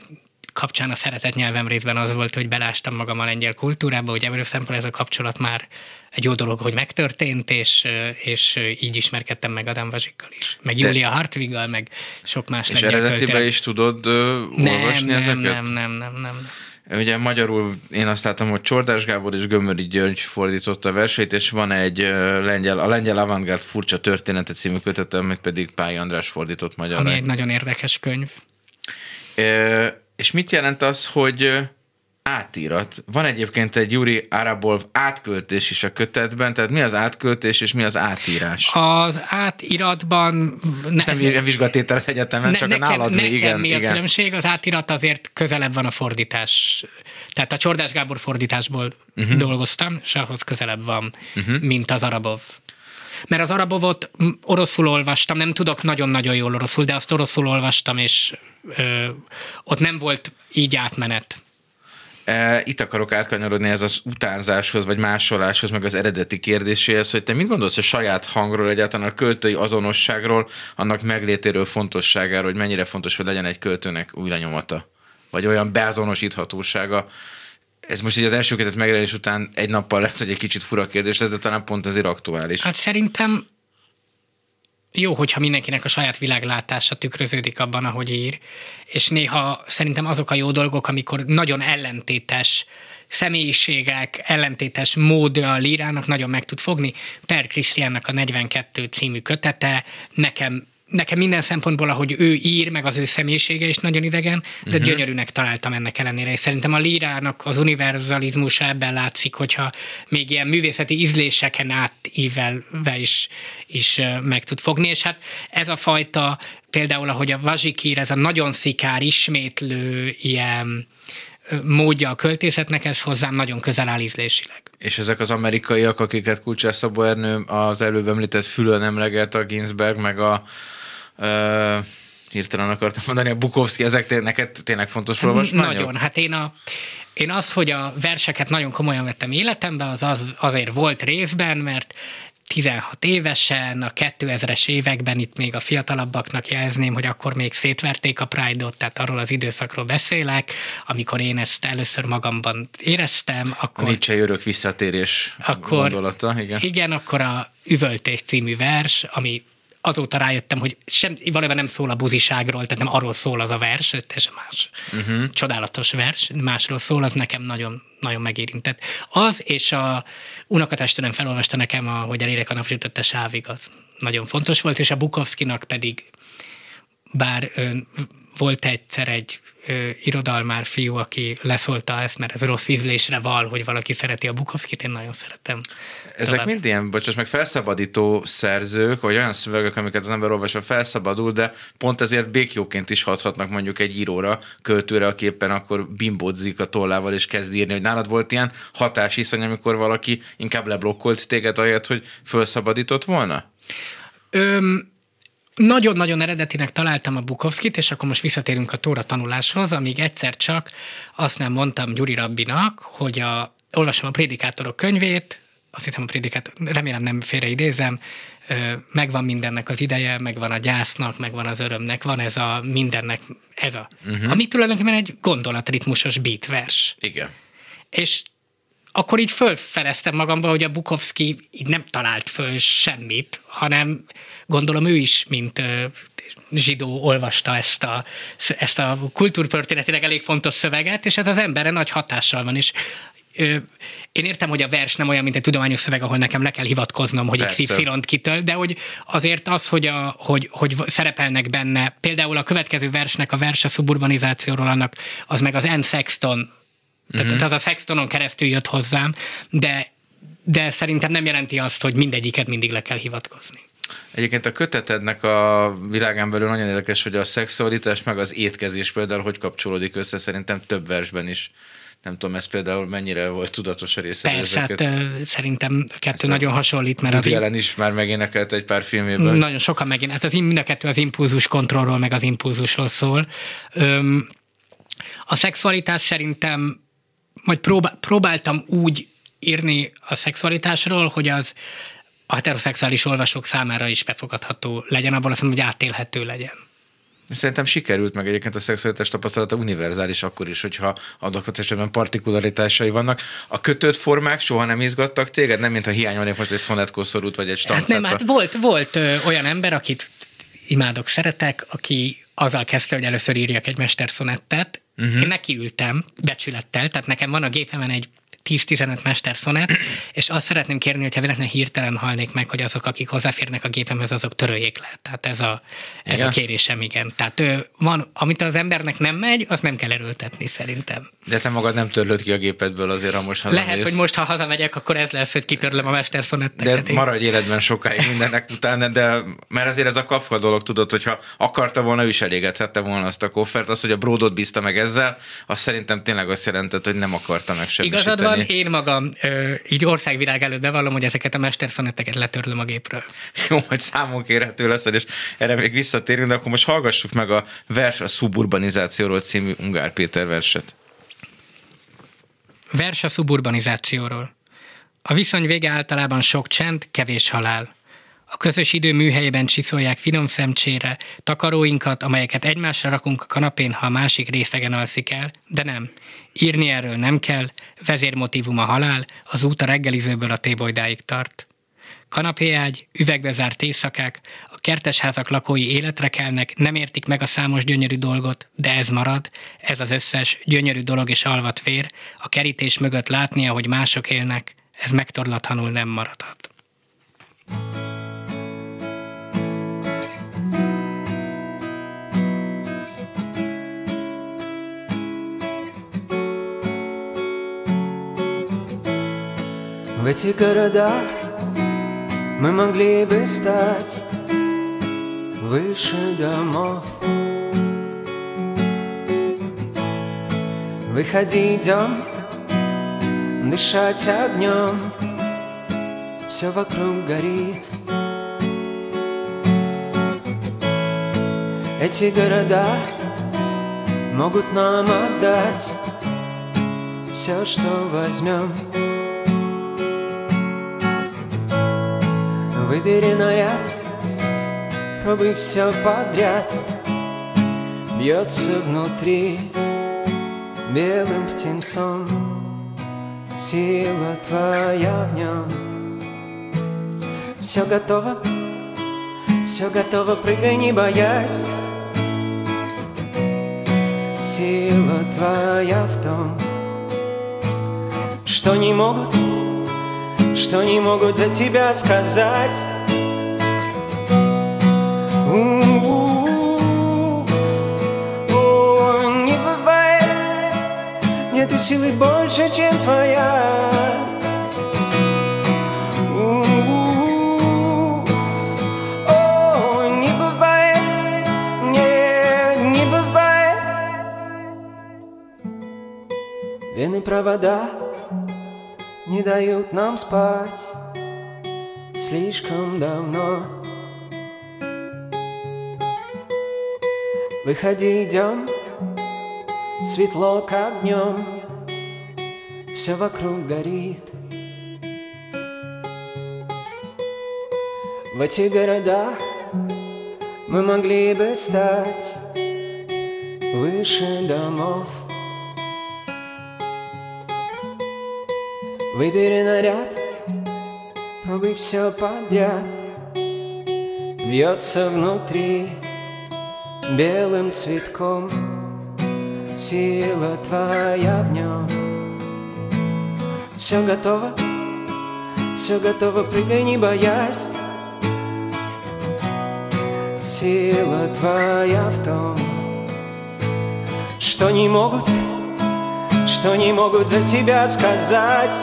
kapcsán a szeretett nyelvem részben az volt, hogy belástam magam a lengyel kultúrába, hogy ebből szempontból ez a kapcsolat már egy jó dolog, hogy megtörtént, és, és így ismerkedtem meg Adam Vazsikkal is. Meg De... Julia Hartwiggal, meg sok más És eredetiben is tudod uh, olvasni nem, ezeket? Nem, nem, nem, nem. Ugye magyarul én azt láttam, hogy Csordás Gábor és Gömöri György fordította a versét, és van egy lengyel, a Lengyel Avantgárd furcsa története című kötete, amit pedig Pály András fordított magyarra. Ami egy nagyon érdekes könyv. E- és mit jelent az, hogy átírat? Van egyébként egy Juri Arabov átköltés is a kötetben, tehát mi az átköltés és mi az átírás? Az átíratban... Ne, nem ez, vizsgatétel az egyetemen, ne, csak nekem, a nálad nekem mi, igen. mi a igen. különbség? Az átirat azért közelebb van a fordítás. Tehát a Csordás Gábor fordításból uh-huh. dolgoztam, és ahhoz közelebb van, uh-huh. mint az Arabov mert az arabovot oroszul olvastam, nem tudok nagyon-nagyon jól oroszul, de azt oroszul olvastam, és ö, ott nem volt így átmenet. E, itt akarok átkanyarodni ez az utánzáshoz, vagy másoláshoz, meg az eredeti kérdéséhez, hogy te mit gondolsz a saját hangról, egyáltalán a költői azonosságról, annak meglétéről, fontosságáról, hogy mennyire fontos, hogy legyen egy költőnek új lenyomata, vagy olyan beazonosíthatósága, ez most így az első kötet megjelenés után egy nappal lehet, hogy egy kicsit fura kérdés lesz, de talán pont azért aktuális. Hát szerintem jó, hogyha mindenkinek a saját világlátása tükröződik abban, ahogy ír, és néha szerintem azok a jó dolgok, amikor nagyon ellentétes személyiségek, ellentétes módja a lírának nagyon meg tud fogni. Per Krisztiánnak a 42 című kötete nekem nekem minden szempontból, ahogy ő ír, meg az ő személyisége is nagyon idegen, de uh-huh. gyönyörűnek találtam ennek ellenére. És szerintem a lírának az univerzalizmus ebben látszik, hogyha még ilyen művészeti ízléseken átívelve is, is meg tud fogni. És hát ez a fajta, például ahogy a Vazsikír, ez a nagyon szikár, ismétlő ilyen módja a költészetnek, ez hozzám nagyon közel áll ízlésileg. És ezek az amerikaiak, akiket Kulcsás Szabó Ernő az előbb említett fülön emleget, a Ginsberg, meg a uh, hirtelen akartam mondani, a Bukowski, ezek neked tényleg fontos olvasmányok? Nagyon, hát én a én az, hogy a verseket nagyon komolyan vettem életembe, az, az azért volt részben, mert 16 évesen, a 2000-es években itt még a fiatalabbaknak jelzném, hogy akkor még szétverték a Pride-ot, tehát arról az időszakról beszélek, amikor én ezt először magamban éreztem, akkor... Nincs egy örök visszatérés akkor, gondolata, igen. Igen, akkor a Üvöltés című vers, ami azóta rájöttem, hogy sem, valójában nem szól a buziságról, tehát nem arról szól az a vers, ez teljesen más. Uh-huh. Csodálatos vers, másról szól, az nekem nagyon, nagyon megérintett. Az, és a unokatestvérem felolvasta nekem, a, hogy elérek a napsütötte sávig, az nagyon fontos volt, és a Bukowskinak pedig, bár ön, volt egyszer egy ö, irodalmár fiú, aki leszólta ezt, mert ez rossz ízlésre val, hogy valaki szereti a Bukowskit, én nagyon szeretem. Ezek tovább. mind ilyen, bocsás, meg felszabadító szerzők, vagy olyan szövegek, amiket az ember olvasva felszabadul, de pont ezért békjóként is hathatnak mondjuk egy íróra, költőre, aki éppen akkor bimbódzik a tollával és kezd írni, hogy nálad volt ilyen hatásiszony, amikor valaki inkább leblokkolt téged ahelyett, hogy felszabadított volna? Öm, nagyon-nagyon eredetinek találtam a Bukowskit, és akkor most visszatérünk a Tóra tanuláshoz, amíg egyszer csak azt nem mondtam Gyuri Rabbinak, hogy a, olvasom a prédikátorok könyvét, azt hiszem a prédikátor, remélem nem félreidézem, megvan mindennek az ideje, megvan a gyásznak, megvan az örömnek, van ez a mindennek, ez a, uh-huh. ami tulajdonképpen egy gondolatritmusos beatvers. Igen. És akkor így fölfeleztem magamba, hogy a Bukowski így nem talált föl semmit, hanem gondolom ő is, mint zsidó olvasta ezt a, ezt a kultúrtörténetileg elég fontos szöveget, és ez az emberre nagy hatással van, és én értem, hogy a vers nem olyan, mint egy tudományos szöveg, ahol nekem le kell hivatkoznom, hogy XY-t kitől, de hogy azért az, hogy, a, hogy, hogy szerepelnek benne, például a következő versnek a vers a szuburbanizációról, annak az meg az N. Sexton, tehát uh-huh. az a Sextonon keresztül jött hozzám, de, de szerintem nem jelenti azt, hogy mindegyiket mindig le kell hivatkozni. Egyébként a kötetednek a világán belül nagyon érdekes, hogy a szexualitás meg az étkezés például hogy kapcsolódik össze, szerintem több versben is. Nem tudom, ez például mennyire volt tudatos a része. Persze, hát, szerintem a kettő nagyon hasonlít, mert az... jelen is már megénekelt egy pár filmében. Nagyon sokan megint. Hát az mind a kettő az impulzus kontrollról, meg az impulzusról szól. Öm, a szexualitás szerintem, majd próbál, próbáltam úgy írni a szexualitásról, hogy az a heteroszexuális olvasók számára is befogadható legyen, abból azt mondom, hogy átélhető legyen. Szerintem sikerült meg egyébként a szexualitás tapasztalata univerzális akkor is, hogyha adott esetben partikularításai vannak. A kötött formák soha nem izgattak téged, nem mint a hiányolnék most egy szonetkoszorút vagy egy stancát. Hát nem, hát volt, volt ö, olyan ember, akit imádok, szeretek, aki azzal kezdte, hogy először írjak egy mesterszonettet. Uh-huh. Én nekiültem becsülettel, tehát nekem van a gépemen egy 10-15 mester szonet, és azt szeretném kérni, hogyha véletlenül hirtelen halnék meg, hogy azok, akik hozzáférnek a gépemhez, azok töröljék le. Tehát ez a, ez a kérésem, igen. Tehát ő, van, amit az embernek nem megy, az nem kell erőltetni szerintem. De te magad nem törlöd ki a gépedből azért, ha most hazamész. Lehet, hogy most, ha hazamegyek, akkor ez lesz, hogy kitörlöm a mester szonetteket. De maradj életben sokáig mindennek utána, de mert azért ez a Kafka dolog, tudod, hogyha akarta volna, ő is elégethette volna azt a koffert, az, hogy a bródot bízta meg ezzel, az szerintem tényleg azt jelentett, hogy nem akarta meg semmisíteni. Igazad van, én magam ö, így országvilág előtt bevallom, hogy ezeket a mesterszonetteket letörlöm a gépről. Jó, majd számon kérhető lesz, és erre még visszatérünk, de akkor most hallgassuk meg a vers a szuburbanizációról című Ungár Péter verset. Vers a szuburbanizációról. A viszony vége általában sok csend, kevés halál. A közös idő műhelyében csiszolják finom szemcsére takaróinkat, amelyeket egymásra rakunk a kanapén, ha a másik részegen alszik el, de nem. Írni erről nem kell, vezérmotívum a halál, az út a reggelizőből a tébolydáig tart. Kanapéágy, üvegbe zárt éjszakák, a kertesházak lakói életre kelnek, nem értik meg a számos gyönyörű dolgot, de ez marad, ez az összes gyönyörű dolog és alvat vér, a kerítés mögött látnia, hogy mások élnek, ez megtorlatlanul nem maradhat. В этих городах мы могли бы стать выше домов. Выходи, идем, дышать огнем, все вокруг горит. Эти города могут нам отдать все, что возьмем. Выбери наряд, пробуй все подряд. Бьется внутри белым птенцом. Сила твоя в нем Все готово, все готово, прыгай, не боясь. Сила твоя в том, что не могут что не могут за тебя сказать. Нету силы больше, чем твоя. О, не бывает, не, не бывает. Вены провода не дают нам спать слишком давно. Выходи, идем, светло как днем, все вокруг горит. В этих городах мы могли бы стать выше домов. Выбери наряд, пробуй все подряд. Вьется внутри белым цветком. Сила твоя в нем Все готово, все готово, прыгай, не боясь. Сила твоя в том Что не могут, что не могут за тебя сказать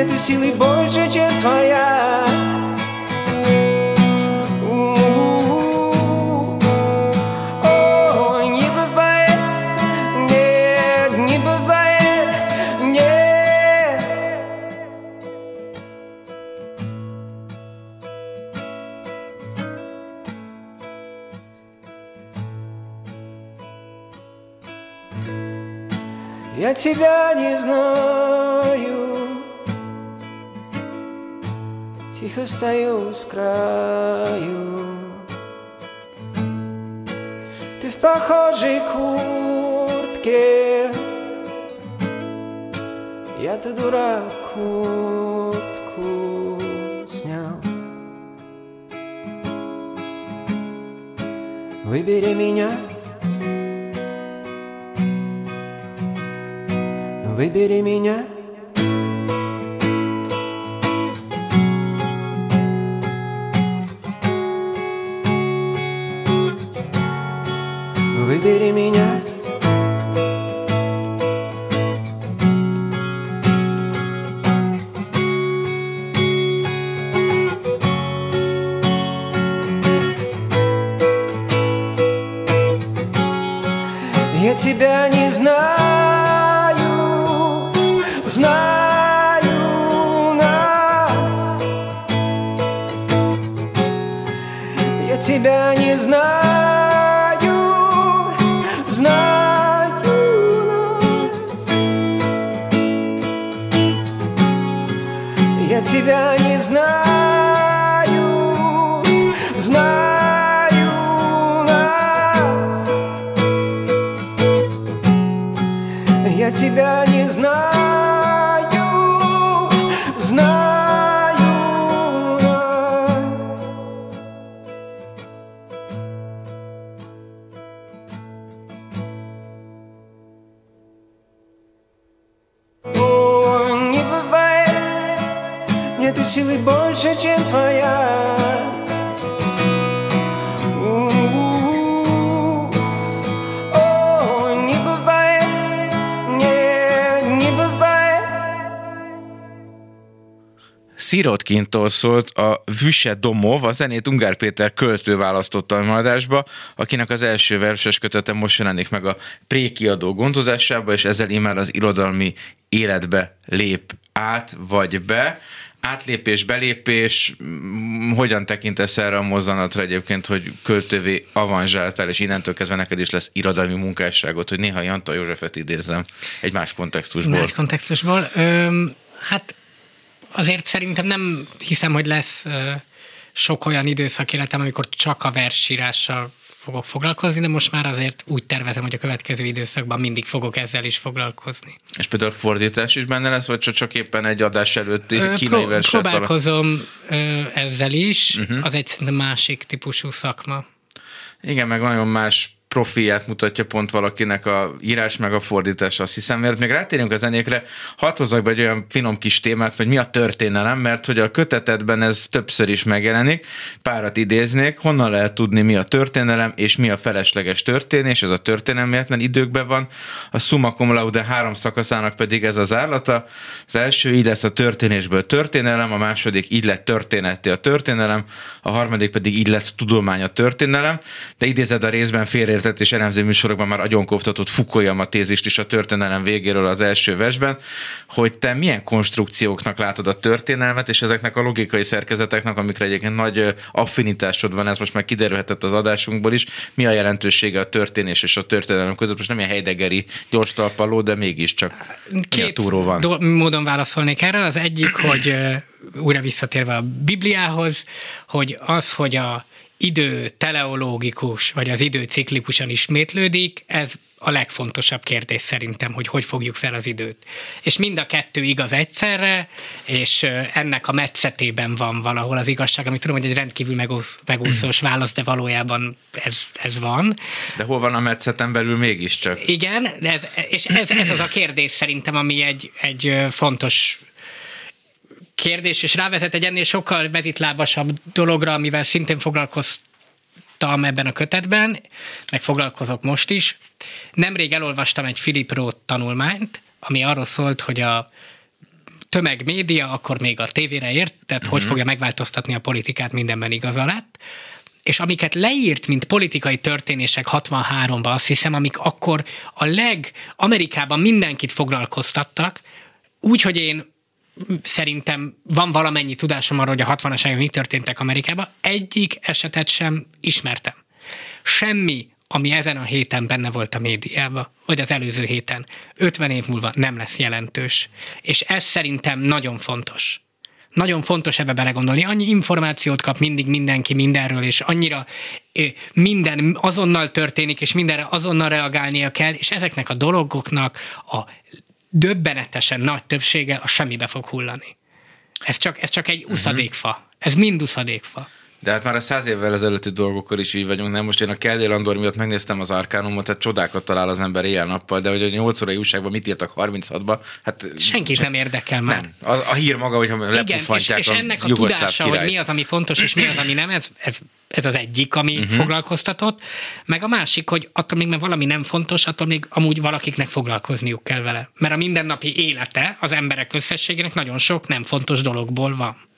нету силы больше, чем твоя. Я тебя не знаю. Тихо стою с краю. Ты в похожей куртке. Я-то дурак куртку снял. Выбери меня Выбери меня нету силы больше, чем твоя. О, не бывает, нет, не bывает. Szirotkintól szólt a Vüse Domov, a zenét Ungár Péter költő választotta a adásba, akinek az első verses kötete most jelenik meg a prékiadó gondozásába, és ezzel immár az irodalmi életbe lép át vagy be átlépés, belépés, hogyan tekintesz erre a mozzanatra egyébként, hogy költővé avanzsáltál, és innentől kezdve neked is lesz irodalmi munkásságot, hogy néha Janta Józsefet idézem egy más kontextusból. Más kontextusból. Öm, hát azért szerintem nem hiszem, hogy lesz ö, sok olyan időszak életem, amikor csak a versírással fogok foglalkozni, de most már azért úgy tervezem, hogy a következő időszakban mindig fogok ezzel is foglalkozni. És például fordítás is benne lesz, vagy csak éppen egy adás előtti kínai Pró- Próbálkozom ezzel is, uh-huh. az egy másik típusú szakma. Igen, meg nagyon más profiát mutatja pont valakinek a írás meg a fordítás, azt hiszem, mert még rátérünk a zenékre, hadd be egy olyan finom kis témát, hogy mi a történelem, mert hogy a kötetetben ez többször is megjelenik, párat idéznék, honnan lehet tudni, mi a történelem, és mi a felesleges történés, ez a történelmetlen időkben van, a Summa Cum Laude három szakaszának pedig ez az állata, az első így lesz a történésből történelem, a második így lett történeti a történelem, a harmadik pedig így lett tudomány a történelem, de idézed a részben félre szemléltet és elemző műsorokban már agyonkoptatott Fukuyama tézist is a történelem végéről az első versben, hogy te milyen konstrukcióknak látod a történelmet, és ezeknek a logikai szerkezeteknek, amikre egyébként nagy affinitásod van, ez most már kiderülhetett az adásunkból is, mi a jelentősége a történés és a történelem között, most nem ilyen Heideggeri gyors talpaló, de mégiscsak Két van. Do- módon válaszolnék erre. Az egyik, hogy újra visszatérve a Bibliához, hogy az, hogy a idő teleológikus, vagy az idő ciklikusan ismétlődik, ez a legfontosabb kérdés szerintem, hogy hogy fogjuk fel az időt. És mind a kettő igaz egyszerre, és ennek a metszetében van valahol az igazság, amit tudom, hogy egy rendkívül megúsz, megúszós válasz, de valójában ez, ez van. De hol van a metszeten belül mégiscsak? Igen, de ez, és ez, ez az a kérdés szerintem, ami egy, egy fontos kérdés, és rávezet egy ennél sokkal mezitlábasabb dologra, amivel szintén foglalkoztam ebben a kötetben, meg foglalkozok most is. Nemrég elolvastam egy Philip Roth tanulmányt, ami arról szólt, hogy a tömegmédia, akkor még a tévére ért, tehát uh-huh. hogy fogja megváltoztatni a politikát mindenben igaza lett, és amiket leírt, mint politikai történések 63-ban, azt hiszem, amik akkor a leg Amerikában mindenkit foglalkoztattak, úgy, hogy én szerintem van valamennyi tudásom arról, hogy a 60-as évek mi történtek Amerikában, egyik esetet sem ismertem. Semmi, ami ezen a héten benne volt a médiában, vagy az előző héten, 50 év múlva nem lesz jelentős. És ez szerintem nagyon fontos. Nagyon fontos ebbe belegondolni. Annyi információt kap mindig mindenki mindenről, és annyira minden azonnal történik, és mindenre azonnal reagálnia kell, és ezeknek a dologoknak a döbbenetesen nagy többsége a semmibe fog hullani. Ez csak, ez csak egy uszadékfa. Ez mind uszadékfa. De hát már a száz évvel ezelőtti dolgokkal is így vagyunk, nem? Most én a Kelly Andor miatt megnéztem az Arkánumot, tehát csodákat talál az ember éjjel-nappal, de hogy a 8 órai újságban mit írtak 36-ba, hát... Senkit se, nem érdekel már. Nem. A, a hír maga, hogyha lepufantják és, és ennek a, a tudása, királyt. hogy mi az, ami fontos, és mi az, ami nem, ez, ez, ez az egyik, ami uh-huh. foglalkoztatott. Meg a másik, hogy attól még, mert valami nem fontos, attól még amúgy valakiknek foglalkozniuk kell vele. Mert a mindennapi élete az emberek összességének nagyon sok nem fontos dologból van.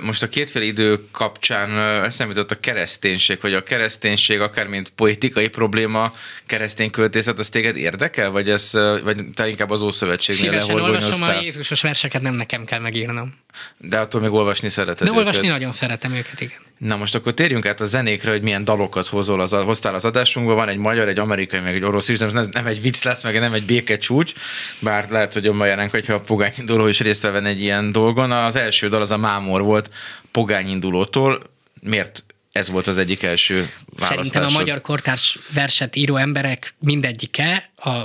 Most a kétféle idő kapcsán eszembe jutott a kereszténység, vagy a kereszténység akár mint politikai probléma, keresztény költészet, az téged érdekel, vagy, ez, vagy te inkább az Ószövetségnél Szívesen olvasom a Jézusos verseket, nem nekem kell megírnom. De attól még olvasni szereted De őket. olvasni nagyon szeretem őket, igen. Na most akkor térjünk át a zenékre, hogy milyen dalokat hozol az, hoztál az adásunkban. Van egy magyar, egy amerikai, meg egy orosz is, de nem, nem egy vicc lesz, meg nem egy békecsúcs, bár lehet, hogy jobban jelent, hogyha a pogány induló is részt venne egy ilyen dolgon. Az első dal az a Mámor volt pogány indulótól. Miért ez volt az egyik első választásod? Szerintem a magyar kortárs verset író emberek mindegyike a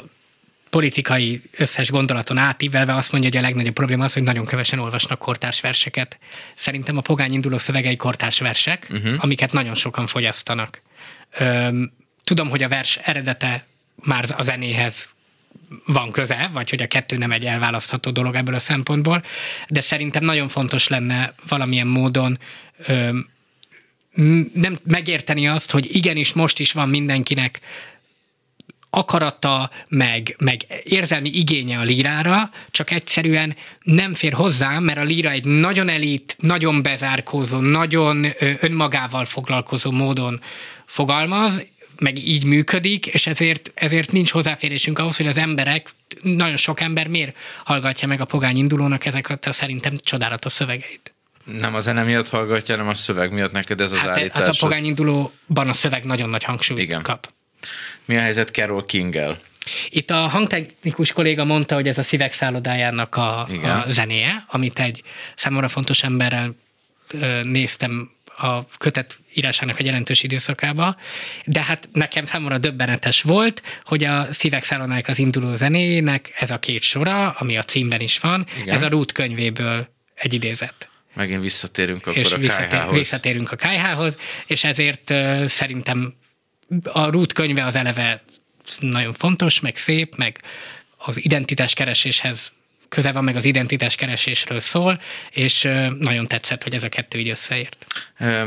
politikai összes gondolaton átívelve azt mondja, hogy a legnagyobb probléma az, hogy nagyon kevesen olvasnak kortárs verseket. Szerintem a pogány induló szövegei kortárs versek, uh-huh. amiket nagyon sokan fogyasztanak. Öm, tudom, hogy a vers eredete már a zenéhez van köze, vagy hogy a kettő nem egy elválasztható dolog ebből a szempontból, de szerintem nagyon fontos lenne valamilyen módon öm, nem megérteni azt, hogy igenis most is van mindenkinek akarata, meg, meg érzelmi igénye a lírára, csak egyszerűen nem fér hozzá, mert a líra egy nagyon elit, nagyon bezárkózó, nagyon önmagával foglalkozó módon fogalmaz, meg így működik, és ezért, ezért nincs hozzáférésünk ahhoz, hogy az emberek, nagyon sok ember miért hallgatja meg a pogány indulónak ezeket a szerintem csodálatos szövegeit. Nem a zene miatt hallgatja, hanem a szöveg miatt neked ez az hát, állítás. Hát a pogány indulóban a szöveg nagyon nagy hangsúlyt Igen. kap. Mi a helyzet Carol King-el? Itt a hangtechnikus kolléga mondta, hogy ez a szívek szállodájának a, a zenéje, amit egy számomra fontos emberrel néztem a kötet írásának a jelentős időszakába, de hát nekem számomra döbbenetes volt, hogy a Szívek szállodájának az induló zenének ez a két sora, ami a címben is van, Igen. ez a Ruth könyvéből egy idézet. Megint visszatérünk akkor és a visszatér, KH-hoz. visszatérünk a KH-hoz, és ezért uh, szerintem a Ruth könyve az eleve nagyon fontos, meg szép, meg az identitás kereséshez köze van, meg az identitás keresésről szól, és nagyon tetszett, hogy ez a kettő így összeért.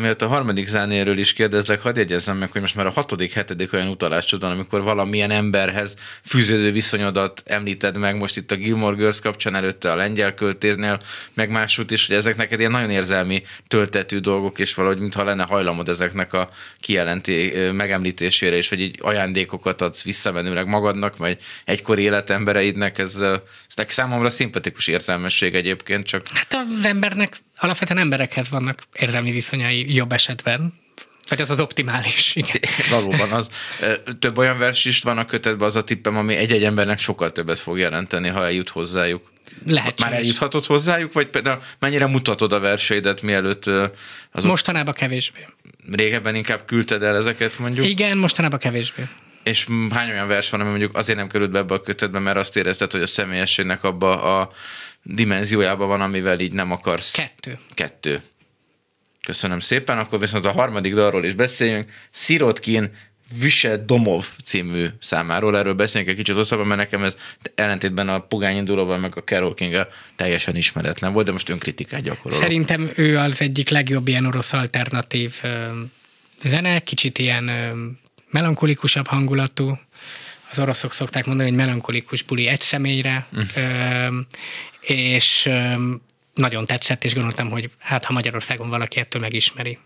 Miatt a harmadik zánéről is kérdezlek, hadd jegyezzem meg, hogy most már a hatodik, hetedik olyan utalás van, amikor valamilyen emberhez fűződő viszonyodat említed meg, most itt a Gilmore Girls kapcsán előtte a lengyel költéznél, meg másút is, hogy ezek neked ilyen nagyon érzelmi töltetű dolgok, és valahogy mintha lenne hajlamod ezeknek a kijelenti megemlítésére, és hogy így ajándékokat adsz visszamenőleg magadnak, vagy egykor életembereidnek, ez, ez számomra szimpatikus érzelmesség egyébként, csak... Hát az embernek, alapvetően emberekhez vannak érzelmi viszonyai jobb esetben, vagy az az optimális, igen. Valóban az. Több olyan vers is van a kötetben, az a tippem, ami egy-egy embernek sokkal többet fog jelenteni, ha eljut hozzájuk. Lehetséges. Már eljuthatod hozzájuk, vagy például mennyire mutatod a verseidet, mielőtt az Mostanában kevésbé. Régebben inkább küldted el ezeket mondjuk? Igen, mostanában kevésbé. És hány olyan vers van, ami mondjuk azért nem került be ebbe a kötetbe, mert azt érezted, hogy a személyességnek abba a dimenziójában van, amivel így nem akarsz. Kettő. Kettő. Köszönöm szépen, akkor viszont a harmadik dalról is beszéljünk. Sirotkin Vise Domov című számáról. Erről beszélünk egy kicsit hosszabban, mert nekem ez ellentétben a Pogány indulóval, meg a Carol king teljesen ismeretlen volt, de most önkritikát gyakorol. Szerintem ő az egyik legjobb ilyen orosz alternatív zene, kicsit ilyen melankolikusabb hangulatú. Az oroszok szokták mondani, hogy melankolikus buli egy személyre, mm. és nagyon tetszett, és gondoltam, hogy hát ha Magyarországon valaki ettől megismeri.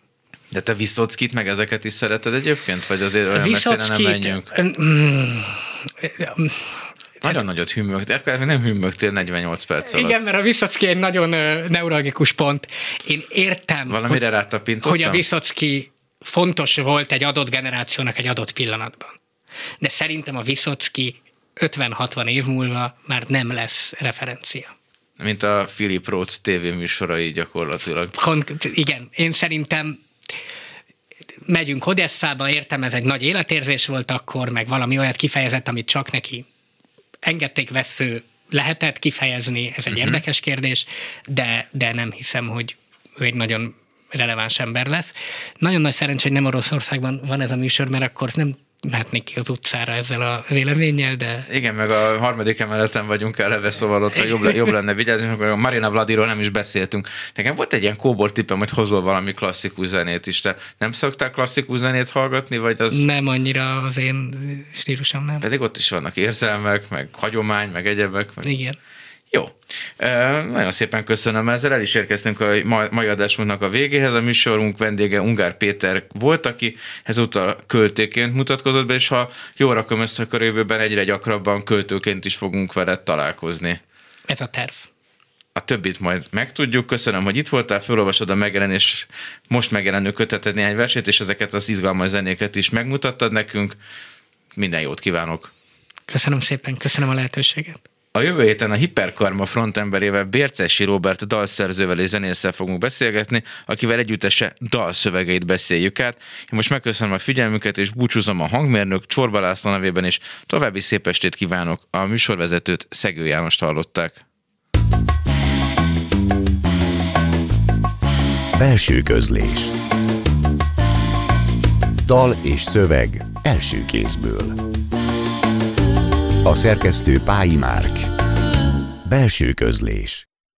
De te Viszockit meg ezeket is szereted egyébként? Vagy azért olyan messzire nem menjünk? Nagyon nagyot hümmögtél, nem hümmögtél 48 perc alatt. Igen, mert a Viszocki egy nagyon neuralgikus pont. Én értem, Valamire hogy, hogy a Viszocki fontos volt egy adott generációnak egy adott pillanatban. De szerintem a Viszocki 50-60 év múlva már nem lesz referencia. Mint a Philip Roth tévéműsorai gyakorlatilag. Igen, én szerintem megyünk Odesszába, értem, ez egy nagy életérzés volt akkor, meg valami olyat kifejezett, amit csak neki engedték vesző lehetett kifejezni, ez egy uh-huh. érdekes kérdés, de, de nem hiszem, hogy ő egy nagyon releváns ember lesz. Nagyon nagy szerencsé, hogy nem Oroszországban van ez a műsor, mert akkor nem mehetnék ki az utcára ezzel a véleménnyel, de... Igen, meg a harmadik emeleten vagyunk eleve, szóval ott jobb, jobb lenne vigyázni, akkor a Marina Vladiról nem is beszéltünk. Nekem volt egy ilyen kóbor tippem, hogy hozol valami klasszikus zenét is. Te nem szoktál klasszikus zenét hallgatni, vagy az... Nem annyira az én stílusom, nem. Pedig ott is vannak érzelmek, meg hagyomány, meg egyebek. Meg... Igen. Jó. E, nagyon szépen köszönöm ezzel. El is érkeztünk a mai adásunknak a végéhez. A műsorunk vendége Ungár Péter volt, aki ezúttal költőként mutatkozott be, és ha jól rakom össze, akkor jövőben egyre gyakrabban költőként is fogunk veled találkozni. Ez a terv. A többit majd megtudjuk. Köszönöm, hogy itt voltál, felolvasod a megjelenés, most megjelenő köteted néhány versét, és ezeket az izgalmas zenéket is megmutattad nekünk. Minden jót kívánok! Köszönöm szépen, köszönöm a lehetőséget. A jövő héten a Hiperkarma frontemberével Bércesi Robert dalszerzővel és zenésszel fogunk beszélgetni, akivel együttese dalszövegeit beszéljük át. Én most megköszönöm a figyelmüket, és búcsúzom a hangmérnök Csorba László nevében, és további szép estét kívánok. A műsorvezetőt Szegő Jánost hallották. Belső közlés Dal és szöveg első kézből a szerkesztő Pályi Márk. Belső közlés